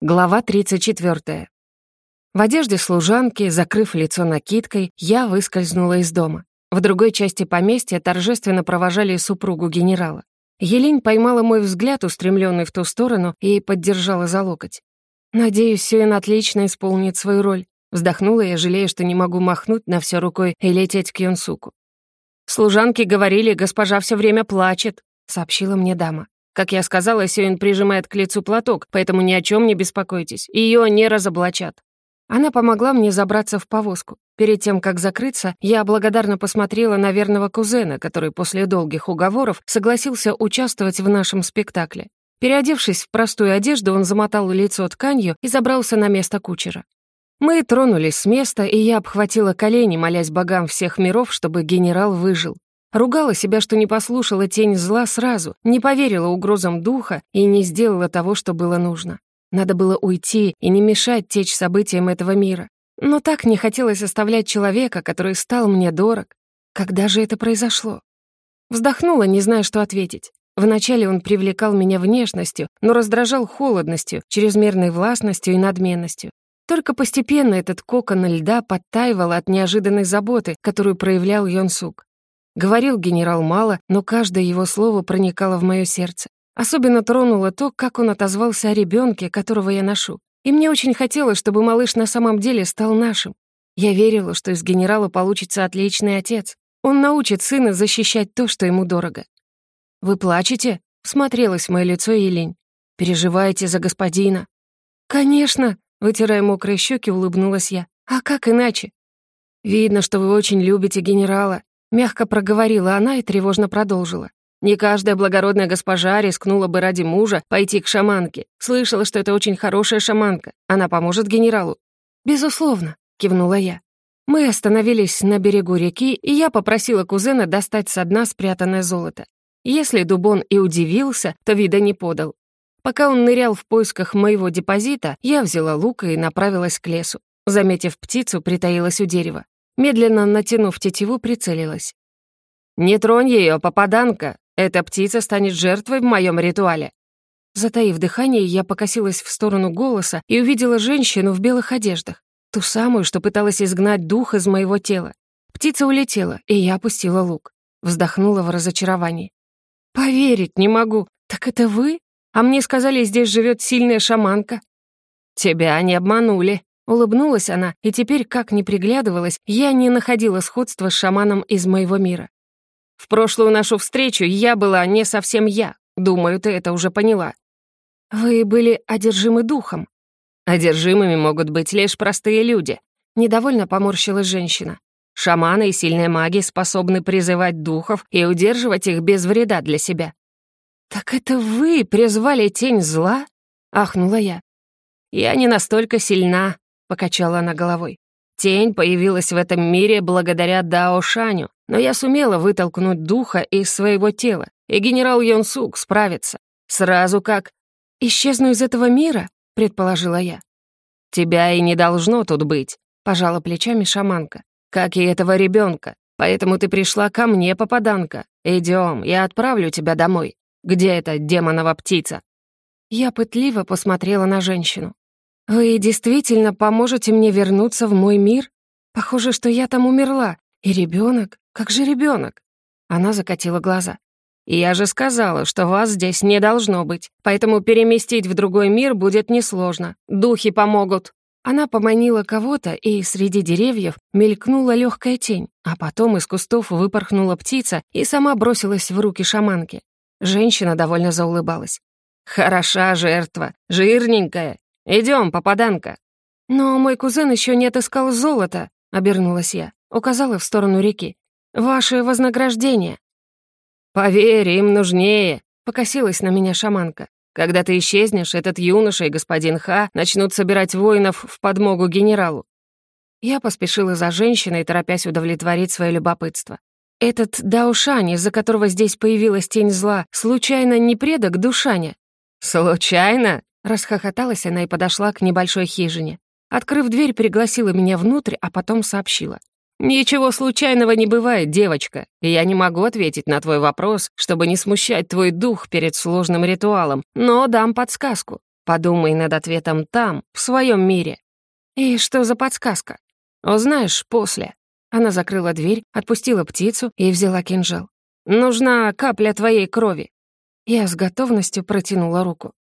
Глава 34. В одежде служанки, закрыв лицо накидкой, я выскользнула из дома. В другой части поместья торжественно провожали супругу генерала. Елень поймала мой взгляд, устремленный в ту сторону, и поддержала за локоть. «Надеюсь, Сюэн отлично исполнит свою роль», вздохнула я, жалея, что не могу махнуть на все рукой и лететь к Йонсуку. «Служанки говорили, госпожа все время плачет», — сообщила мне дама. Как я сказала, Сюин прижимает к лицу платок, поэтому ни о чем не беспокойтесь, ее не разоблачат. Она помогла мне забраться в повозку. Перед тем, как закрыться, я благодарно посмотрела на верного кузена, который после долгих уговоров согласился участвовать в нашем спектакле. Переодевшись в простую одежду, он замотал лицо тканью и забрался на место кучера. Мы тронулись с места, и я обхватила колени, молясь богам всех миров, чтобы генерал выжил. Ругала себя, что не послушала тень зла сразу, не поверила угрозам духа и не сделала того, что было нужно. Надо было уйти и не мешать течь событиям этого мира. Но так не хотелось оставлять человека, который стал мне дорог. Когда же это произошло? Вздохнула, не зная, что ответить. Вначале он привлекал меня внешностью, но раздражал холодностью, чрезмерной властностью и надменностью. Только постепенно этот кокон льда подтаивал от неожиданной заботы, которую проявлял Йонсук. Говорил генерал мало, но каждое его слово проникало в мое сердце. Особенно тронуло то, как он отозвался о ребенке, которого я ношу. И мне очень хотелось, чтобы малыш на самом деле стал нашим. Я верила, что из генерала получится отличный отец. Он научит сына защищать то, что ему дорого. «Вы плачете?» — всмотрелась в мое лицо Елень. «Переживаете за господина?» «Конечно!» — вытирая мокрые щеки, улыбнулась я. «А как иначе?» «Видно, что вы очень любите генерала. Мягко проговорила она и тревожно продолжила. Не каждая благородная госпожа рискнула бы ради мужа пойти к шаманке. Слышала, что это очень хорошая шаманка. Она поможет генералу. «Безусловно», — кивнула я. Мы остановились на берегу реки, и я попросила кузена достать со дна спрятанное золото. Если Дубон и удивился, то вида не подал. Пока он нырял в поисках моего депозита, я взяла лук и направилась к лесу. Заметив птицу, притаилась у дерева. Медленно натянув тетиву, прицелилась. «Не тронь ее, попаданка! Эта птица станет жертвой в моем ритуале!» Затаив дыхание, я покосилась в сторону голоса и увидела женщину в белых одеждах. Ту самую, что пыталась изгнать дух из моего тела. Птица улетела, и я опустила лук. Вздохнула в разочаровании. «Поверить не могу. Так это вы? А мне сказали, здесь живет сильная шаманка». «Тебя не обманули», Улыбнулась она, и теперь, как ни приглядывалась, я не находила сходства с шаманом из моего мира. В прошлую нашу встречу я была не совсем я. Думаю, ты это уже поняла. Вы были одержимы духом. Одержимыми могут быть лишь простые люди. Недовольно поморщилась женщина. Шаманы и сильные маги способны призывать духов и удерживать их без вреда для себя. «Так это вы призвали тень зла?» — ахнула я. «Я не настолько сильна», — покачала она головой. «Тень появилась в этом мире благодаря Дао Шаню, но я сумела вытолкнуть духа из своего тела, и генерал Йонсук справится. Сразу как...» «Исчезну из этого мира?» — предположила я. «Тебя и не должно тут быть», — пожала плечами шаманка. «Как и этого ребенка. Поэтому ты пришла ко мне, попаданка. Идем, я отправлю тебя домой. Где эта демонова птица?» Я пытливо посмотрела на женщину. «Вы действительно поможете мне вернуться в мой мир? Похоже, что я там умерла. И ребенок? Как же ребенок? Она закатила глаза. «Я же сказала, что вас здесь не должно быть, поэтому переместить в другой мир будет несложно. Духи помогут». Она поманила кого-то, и среди деревьев мелькнула легкая тень, а потом из кустов выпорхнула птица и сама бросилась в руки шаманки. Женщина довольно заулыбалась. «Хороша жертва, жирненькая, Идем, попаданка!» «Но мой кузен еще не отыскал золото», — обернулась я, указала в сторону реки. «Ваше вознаграждение». «Поверь, им нужнее», — покосилась на меня шаманка. «Когда ты исчезнешь, этот юноша и господин Ха начнут собирать воинов в подмогу генералу». Я поспешила за женщиной, торопясь удовлетворить свое любопытство. «Этот Даушань, из-за которого здесь появилась тень зла, случайно не предок Душаня?» «Случайно?» Расхохоталась она и подошла к небольшой хижине. Открыв дверь, пригласила меня внутрь, а потом сообщила. «Ничего случайного не бывает, девочка, я не могу ответить на твой вопрос, чтобы не смущать твой дух перед сложным ритуалом, но дам подсказку. Подумай над ответом там, в своем мире. И что за подсказка? Узнаешь после. Она закрыла дверь, отпустила птицу и взяла кинжал. «Нужна капля твоей крови». Я с готовностью протянула руку.